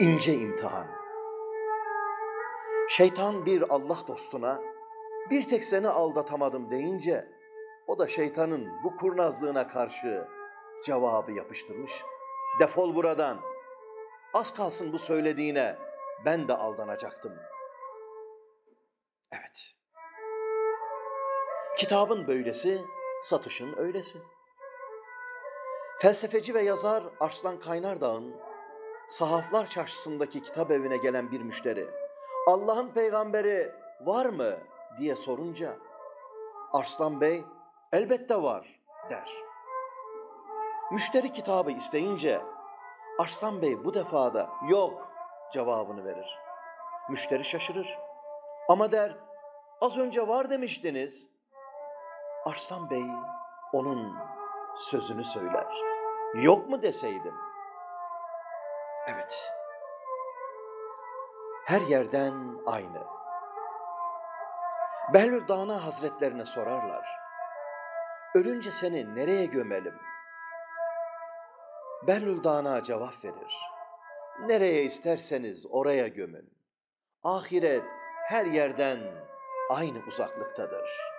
İnce imtihan. Şeytan bir Allah dostuna bir tek seni aldatamadım deyince o da şeytanın bu kurnazlığına karşı cevabı yapıştırmış. Defol buradan. Az kalsın bu söylediğine ben de aldanacaktım. Evet. Kitabın böylesi, satışın öylesi. Felsefeci ve yazar Arslan Kaynardağ'ın Sahaflar Çarşısı'ndaki kitap evine gelen bir müşteri Allah'ın peygamberi var mı diye sorunca Arslan Bey elbette var der. Müşteri kitabı isteyince Arslan Bey bu defa da yok cevabını verir. Müşteri şaşırır. Ama der az önce var demiştiniz. Arslan Bey onun sözünü söyler. Yok mu deseydim? Evet. Her yerden aynı. Behlül Dağına Hazretlerine sorarlar. Ölünce seni nereye gömelim? Behlül Dağına cevap verir. Nereye isterseniz oraya gömün. Ahiret her yerden aynı uzaklıktadır.''